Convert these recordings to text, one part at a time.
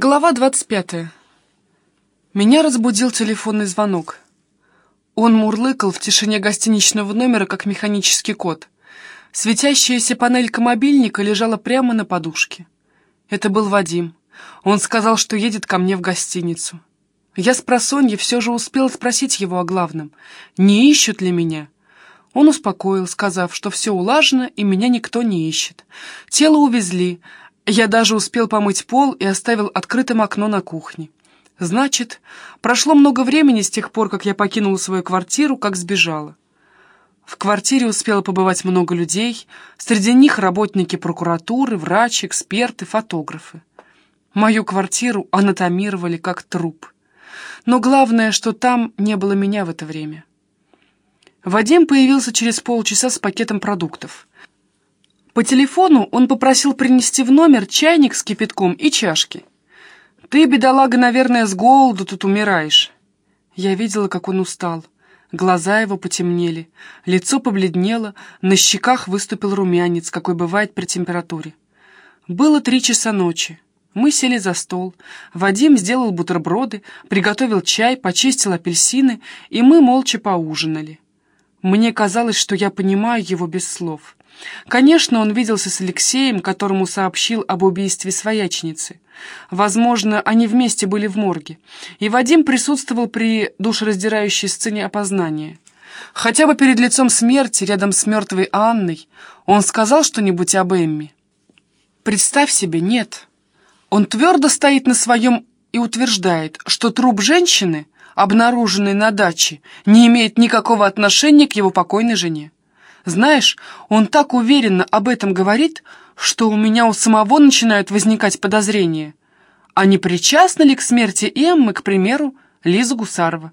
Глава 25. Меня разбудил телефонный звонок. Он мурлыкал в тишине гостиничного номера, как механический кот. Светящаяся панелька мобильника лежала прямо на подушке. Это был Вадим. Он сказал, что едет ко мне в гостиницу. Я с просонья все же успел спросить его о главном. Не ищут ли меня? Он успокоил, сказав, что все улажено и меня никто не ищет. Тело увезли, я даже успел помыть пол и оставил открытым окно на кухне. Значит, прошло много времени с тех пор, как я покинула свою квартиру, как сбежала. В квартире успело побывать много людей, среди них работники прокуратуры, врачи, эксперты, фотографы. Мою квартиру анатомировали как труп. Но главное, что там не было меня в это время. Вадим появился через полчаса с пакетом продуктов. По телефону он попросил принести в номер чайник с кипятком и чашки. «Ты, бедолага, наверное, с голоду тут умираешь». Я видела, как он устал. Глаза его потемнели, лицо побледнело, на щеках выступил румянец, какой бывает при температуре. Было три часа ночи. Мы сели за стол. Вадим сделал бутерброды, приготовил чай, почистил апельсины, и мы молча поужинали. Мне казалось, что я понимаю его без слов. Конечно, он виделся с Алексеем, которому сообщил об убийстве своячницы. Возможно, они вместе были в морге. И Вадим присутствовал при душераздирающей сцене опознания. Хотя бы перед лицом смерти, рядом с мертвой Анной, он сказал что-нибудь об Эмми. Представь себе, нет. Он твердо стоит на своем и утверждает, что труп женщины, обнаруженный на даче, не имеет никакого отношения к его покойной жене. Знаешь, он так уверенно об этом говорит, что у меня у самого начинают возникать подозрения. А не причастна ли к смерти Эммы, к примеру, Лиза Гусарова?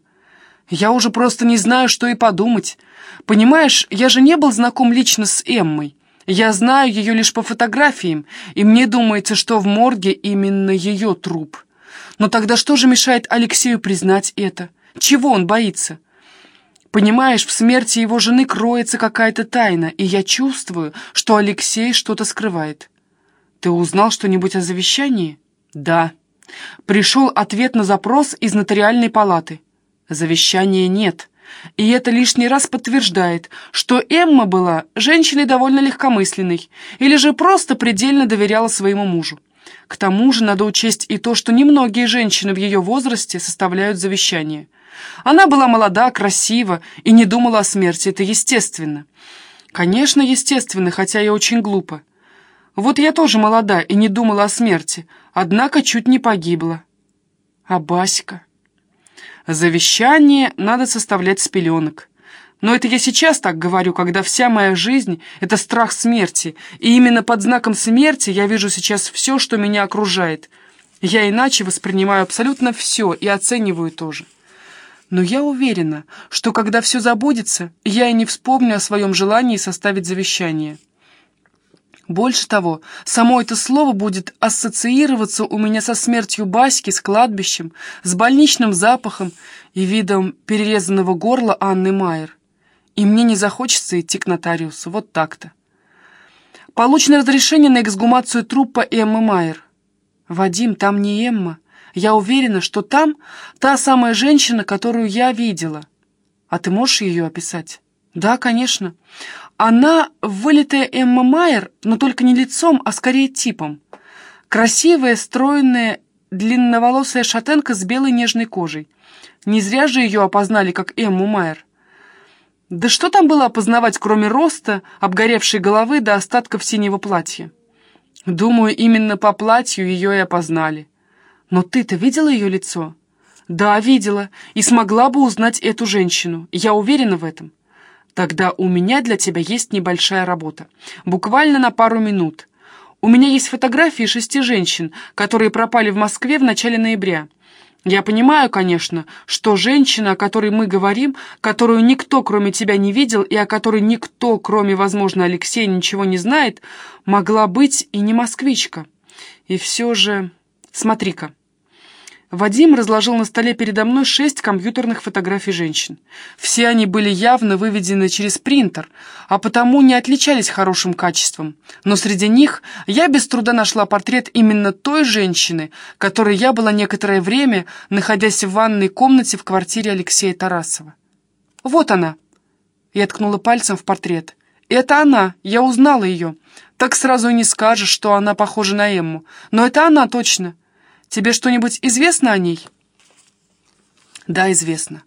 Я уже просто не знаю, что и подумать. Понимаешь, я же не был знаком лично с Эммой. Я знаю ее лишь по фотографиям, и мне думается, что в морге именно ее труп. Но тогда что же мешает Алексею признать это? Чего он боится? Понимаешь, в смерти его жены кроется какая-то тайна, и я чувствую, что Алексей что-то скрывает. Ты узнал что-нибудь о завещании? Да. Пришел ответ на запрос из нотариальной палаты. Завещания нет. И это лишний раз подтверждает, что Эмма была женщиной довольно легкомысленной, или же просто предельно доверяла своему мужу. К тому же надо учесть и то, что немногие женщины в ее возрасте составляют завещание. Она была молода, красива и не думала о смерти, это естественно. Конечно, естественно, хотя и очень глупо. Вот я тоже молода и не думала о смерти, однако чуть не погибла. А Баська? Завещание надо составлять с пеленок. Но это я сейчас так говорю, когда вся моя жизнь — это страх смерти, и именно под знаком смерти я вижу сейчас все, что меня окружает. Я иначе воспринимаю абсолютно все и оцениваю тоже. Но я уверена, что когда все забудется, я и не вспомню о своем желании составить завещание. Больше того, само это слово будет ассоциироваться у меня со смертью Баськи, с кладбищем, с больничным запахом и видом перерезанного горла Анны Майер. И мне не захочется идти к нотариусу, вот так-то. Получено разрешение на эксгумацию трупа Эммы Майер. Вадим, там не Эмма, я уверена, что там та самая женщина, которую я видела. А ты можешь ее описать? Да, конечно. Она вылитая Эмма Майер, но только не лицом, а скорее типом. Красивая, стройная, длинноволосая шатенка с белой нежной кожей. Не зря же ее опознали как Эмму Майер. Да что там было опознавать, кроме роста, обгоревшей головы до остатков синего платья? Думаю, именно по платью ее и опознали. Но ты-то видела ее лицо? Да, видела, и смогла бы узнать эту женщину. Я уверена в этом. Тогда у меня для тебя есть небольшая работа. Буквально на пару минут. У меня есть фотографии шести женщин, которые пропали в Москве в начале ноября. Я понимаю, конечно, что женщина, о которой мы говорим, которую никто, кроме тебя, не видел, и о которой никто, кроме, возможно, Алексея, ничего не знает, могла быть и не москвичка. И все же... Смотри-ка. Вадим разложил на столе передо мной шесть компьютерных фотографий женщин. Все они были явно выведены через принтер, а потому не отличались хорошим качеством. Но среди них я без труда нашла портрет именно той женщины, которой я была некоторое время, находясь в ванной комнате в квартире Алексея Тарасова. «Вот она!» Я ткнула пальцем в портрет. «Это она! Я узнала ее! Так сразу и не скажешь, что она похожа на Эмму. Но это она точно!» Тебе что-нибудь известно о ней?» «Да, известно.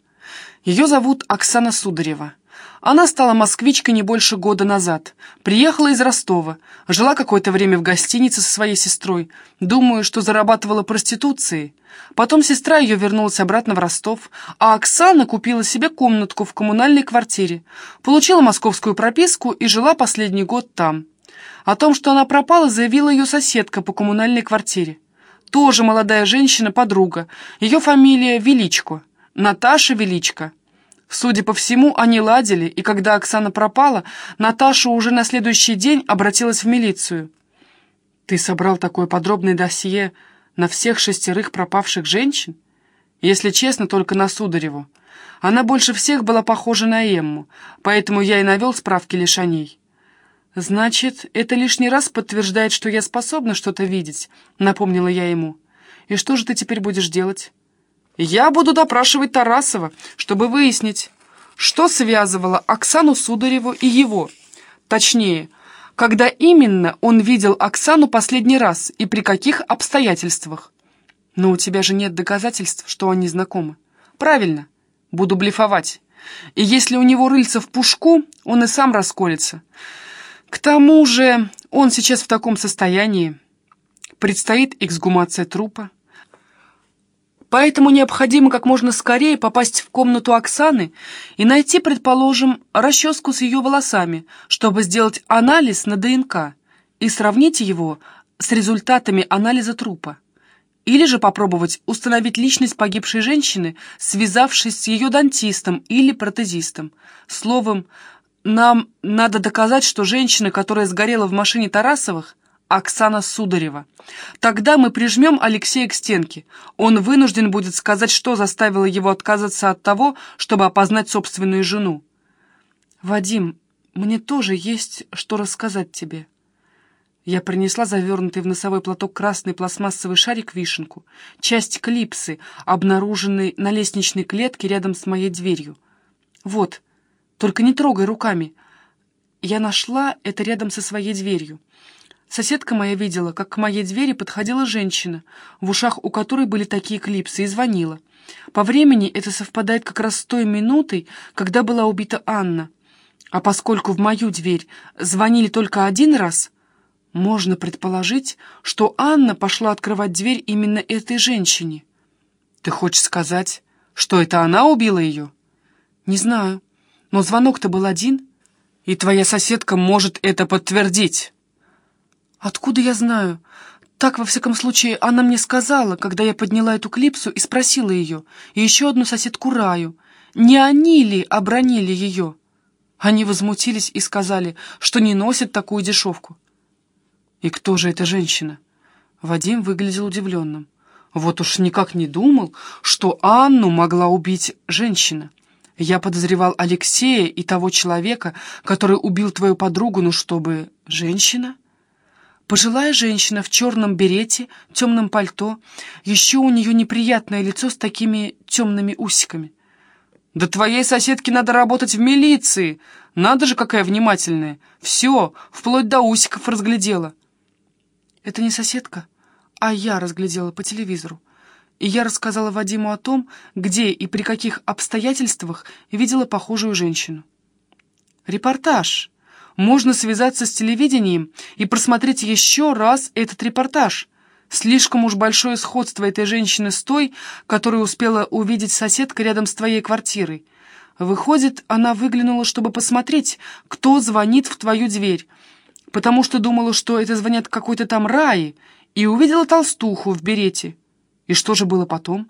Ее зовут Оксана Сударева. Она стала москвичкой не больше года назад. Приехала из Ростова, жила какое-то время в гостинице со своей сестрой. Думаю, что зарабатывала проституцией. Потом сестра ее вернулась обратно в Ростов, а Оксана купила себе комнатку в коммунальной квартире, получила московскую прописку и жила последний год там. О том, что она пропала, заявила ее соседка по коммунальной квартире. Тоже молодая женщина-подруга. Ее фамилия Величко. Наташа Величко. Судя по всему, они ладили, и когда Оксана пропала, Наташа уже на следующий день обратилась в милицию. «Ты собрал такое подробное досье на всех шестерых пропавших женщин?» «Если честно, только на Судареву. Она больше всех была похожа на Эмму, поэтому я и навел справки лишь о ней». «Значит, это лишний раз подтверждает, что я способна что-то видеть», — напомнила я ему. «И что же ты теперь будешь делать?» «Я буду допрашивать Тарасова, чтобы выяснить, что связывало Оксану Судареву и его. Точнее, когда именно он видел Оксану последний раз и при каких обстоятельствах. Но у тебя же нет доказательств, что они знакомы. Правильно, буду блефовать. И если у него рыльца в пушку, он и сам расколется». К тому же он сейчас в таком состоянии. Предстоит эксгумация трупа. Поэтому необходимо как можно скорее попасть в комнату Оксаны и найти, предположим, расческу с ее волосами, чтобы сделать анализ на ДНК и сравнить его с результатами анализа трупа. Или же попробовать установить личность погибшей женщины, связавшись с ее дантистом или протезистом. Словом, нам надо доказать, что женщина, которая сгорела в машине Тарасовых, Оксана Сударева. Тогда мы прижмем Алексея к стенке. Он вынужден будет сказать, что заставило его отказаться от того, чтобы опознать собственную жену. «Вадим, мне тоже есть что рассказать тебе». Я принесла завернутый в носовой платок красный пластмассовый шарик-вишенку, часть клипсы, обнаруженной на лестничной клетке рядом с моей дверью. «Вот, только не трогай руками. Я нашла это рядом со своей дверью. Соседка моя видела, как к моей двери подходила женщина, в ушах у которой были такие клипсы, и звонила. По времени это совпадает как раз с той минутой, когда была убита Анна. А поскольку в мою дверь звонили только один раз, можно предположить, что Анна пошла открывать дверь именно этой женщине. Ты хочешь сказать, что это она убила ее? Не знаю. Но звонок-то был один, и твоя соседка может это подтвердить. Откуда я знаю? Так, во всяком случае, она мне сказала, когда я подняла эту клипсу и спросила ее, и еще одну соседку Раю, не они ли обронили ее? Они возмутились и сказали, что не носят такую дешевку. И кто же эта женщина? Вадим выглядел удивленным. Вот уж никак не думал, что Анну могла убить женщина. Я подозревал Алексея и того человека, который убил твою подругу, ну чтобы... Женщина? Пожилая женщина в черном берете, темном пальто. Еще у нее неприятное лицо с такими темными усиками. «Да твоей соседке надо работать в милиции! Надо же, какая внимательная! Все, вплоть до усиков разглядела!» «Это не соседка, а я разглядела по телевизору и я рассказала Вадиму о том, где и при каких обстоятельствах видела похожую женщину. Репортаж. Можно связаться с телевидением и просмотреть еще раз этот репортаж. Слишком уж большое сходство этой женщины с той, которую успела увидеть соседка рядом с твоей квартирой. Выходит, она выглянула, чтобы посмотреть, кто звонит в твою дверь, потому что думала, что это звонят какой-то там Раи, и увидела толстуху в берете. И что же было потом?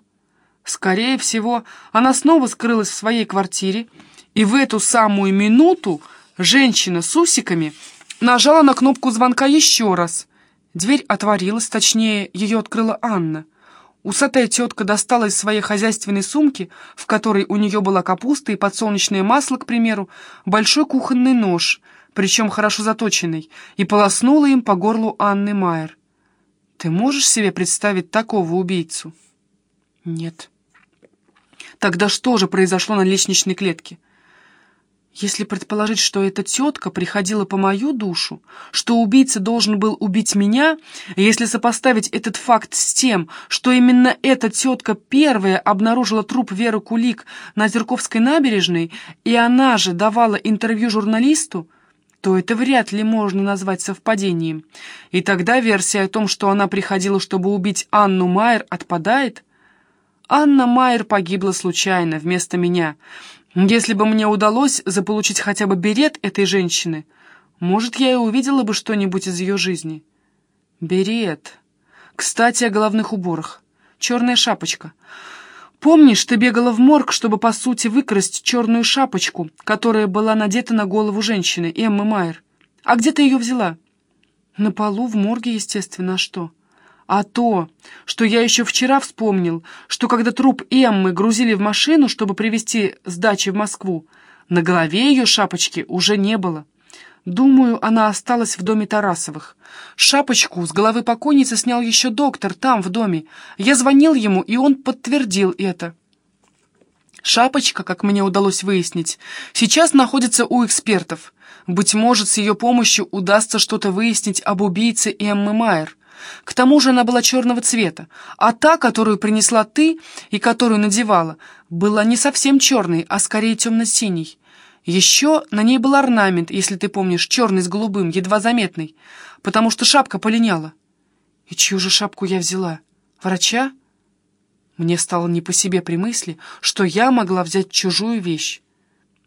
Скорее всего, она снова скрылась в своей квартире, и в эту самую минуту женщина с усиками нажала на кнопку звонка еще раз. Дверь отворилась, точнее, ее открыла Анна. Усатая тетка достала из своей хозяйственной сумки, в которой у нее была капуста и подсолнечное масло, к примеру, большой кухонный нож, причем хорошо заточенный, и полоснула им по горлу Анны Майер. Ты можешь себе представить такого убийцу? Нет. Тогда что же произошло на лестничной клетке? Если предположить, что эта тетка приходила по мою душу, что убийца должен был убить меня, если сопоставить этот факт с тем, что именно эта тетка первая обнаружила труп Веры Кулик на Зерковской набережной, и она же давала интервью журналисту, то это вряд ли можно назвать совпадением. И тогда версия о том, что она приходила, чтобы убить Анну Майер, отпадает. Анна Майер погибла случайно, вместо меня. Если бы мне удалось заполучить хотя бы берет этой женщины, может, я и увидела бы что-нибудь из ее жизни. Берет. Кстати, о головных уборах. Черная шапочка. Помнишь, ты бегала в морг, чтобы, по сути, выкрасть черную шапочку, которая была надета на голову женщины, Эммы Майер? А где ты ее взяла? На полу, в морге, естественно, а что? А то, что я еще вчера вспомнил, что когда труп Эммы грузили в машину, чтобы привезти с дачи в Москву, на голове ее шапочки уже не было. Думаю, она осталась в доме Тарасовых. Шапочку с головы покойницы снял еще доктор там, в доме. Я звонил ему, и он подтвердил это. Шапочка, как мне удалось выяснить, сейчас находится у экспертов. Быть может, с ее помощью удастся что-то выяснить об убийце Эммы Майер. К тому же она была черного цвета, а та, которую принесла ты и которую надевала, была не совсем черной, а скорее темно-синей. Еще на ней был орнамент, если ты помнишь, черный с голубым, едва заметный, потому что шапка полиняла. И чью же шапку я взяла? Врача? Мне стало не по себе при мысли, что я могла взять чужую вещь.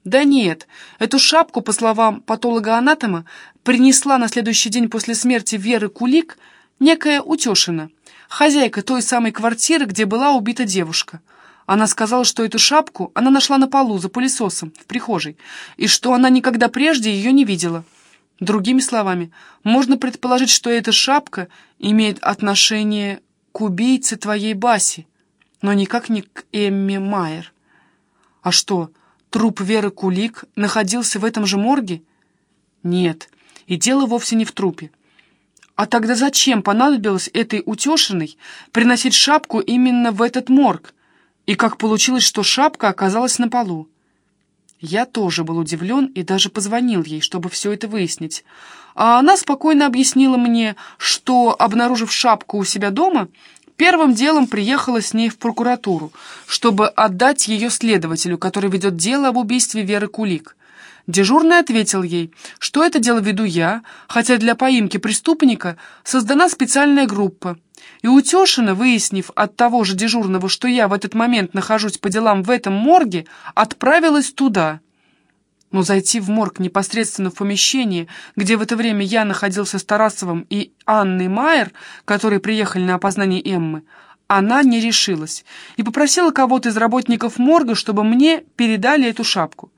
Да нет, эту шапку, по словам патолога-анатома, принесла на следующий день после смерти Веры Кулик некая Утешина, хозяйка той самой квартиры, где была убита девушка — она сказала, что эту шапку она нашла на полу за пылесосом в прихожей, и что она никогда прежде ее не видела. Другими словами, можно предположить, что эта шапка имеет отношение к убийце твоей Баси, но никак не к Эмме Майер. А что, труп Веры Кулик находился в этом же морге? Нет, и дело вовсе не в трупе. А тогда зачем понадобилось этой утешиной приносить шапку именно в этот морг, и как получилось, что шапка оказалась на полу. Я тоже был удивлен и даже позвонил ей, чтобы все это выяснить. А она спокойно объяснила мне, что, обнаружив шапку у себя дома, первым делом приехала с ней в прокуратуру, чтобы отдать ее следователю, который ведет дело об убийстве Веры Кулик. Дежурный ответил ей, что это дело веду я, хотя для поимки преступника создана специальная группа, и Утешина, выяснив от того же дежурного, что я в этот момент нахожусь по делам в этом морге, отправилась туда. Но зайти в морг непосредственно в помещение, где в это время я находился с Тарасовым и Анной Майер, которые приехали на опознание Эммы, она не решилась и попросила кого-то из работников морга, чтобы мне передали эту шапку.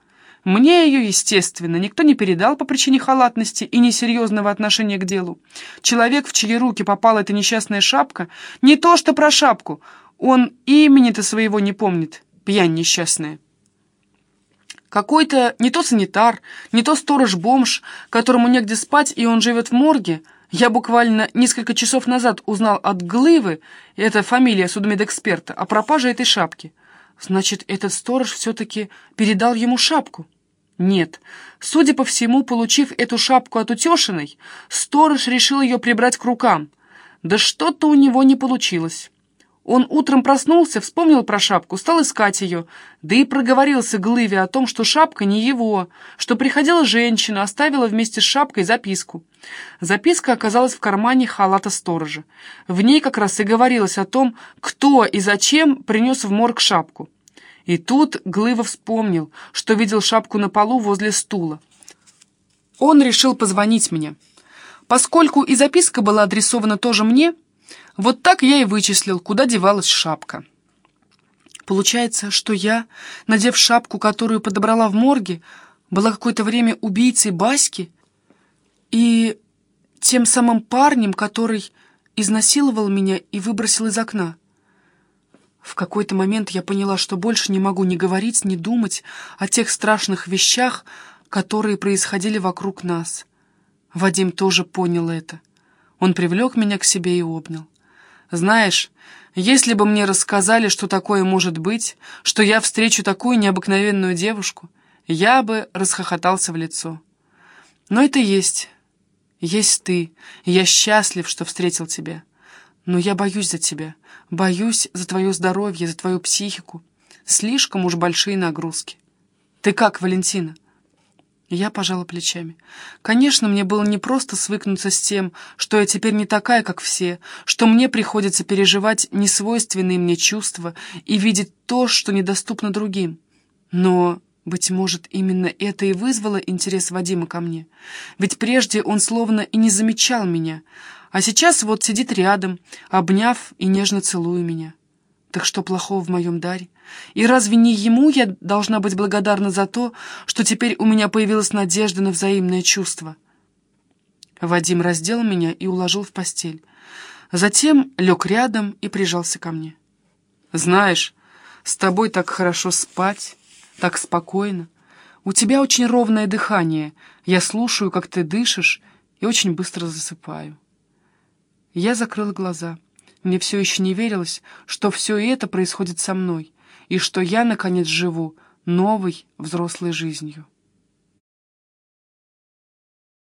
Мне ее, естественно, никто не передал по причине халатности и несерьезного отношения к делу. Человек, в чьи руки попала эта несчастная шапка, не то что про шапку, он имени-то своего не помнит, пьянь несчастная. Какой-то не то санитар, не то сторож-бомж, которому негде спать, и он живет в морге, я буквально несколько часов назад узнал от Глывы, это фамилия судмедэксперта, о пропаже этой шапки. Значит, этот сторож все-таки передал ему шапку. Нет, судя по всему, получив эту шапку от утешиной, сторож решил ее прибрать к рукам. Да что-то у него не получилось. Он утром проснулся, вспомнил про шапку, стал искать ее, да и проговорился Глыве о том, что шапка не его, что приходила женщина, оставила вместе с шапкой записку. Записка оказалась в кармане халата сторожа. В ней как раз и говорилось о том, кто и зачем принес в морг шапку. И тут Глыва вспомнил, что видел шапку на полу возле стула. Он решил позвонить мне. Поскольку и записка была адресована тоже мне, вот так я и вычислил, куда девалась шапка. Получается, что я, надев шапку, которую подобрала в морге, была какое-то время убийцей Баськи и тем самым парнем, который изнасиловал меня и выбросил из окна. В какой-то момент я поняла, что больше не могу ни говорить, ни думать о тех страшных вещах, которые происходили вокруг нас. Вадим тоже понял это. Он привлек меня к себе и обнял. «Знаешь, если бы мне рассказали, что такое может быть, что я встречу такую необыкновенную девушку, я бы расхохотался в лицо. Но это есть. Есть ты, я счастлив, что встретил тебя. Но я боюсь за тебя, боюсь за твое здоровье, за твою психику. Слишком уж большие нагрузки. Ты как, Валентина?» Я пожала плечами. Конечно, мне было непросто свыкнуться с тем, что я теперь не такая, как все, что мне приходится переживать несвойственные мне чувства и видеть то, что недоступно другим. Но, быть может, именно это и вызвало интерес Вадима ко мне. Ведь прежде он словно и не замечал меня, а сейчас вот сидит рядом, обняв и нежно целуя меня. Так что плохого в моем даре? И разве не ему я должна быть благодарна за то, что теперь у меня появилась надежда на взаимное чувство? Вадим раздел меня и уложил в постель. Затем лег рядом и прижался ко мне. «Знаешь, с тобой так хорошо спать, так спокойно. У тебя очень ровное дыхание. Я слушаю, как ты дышишь, и очень быстро засыпаю». Я закрыла глаза. Мне все еще не верилось, что все это происходит со мной, и что я, наконец, живу новой взрослой жизнью.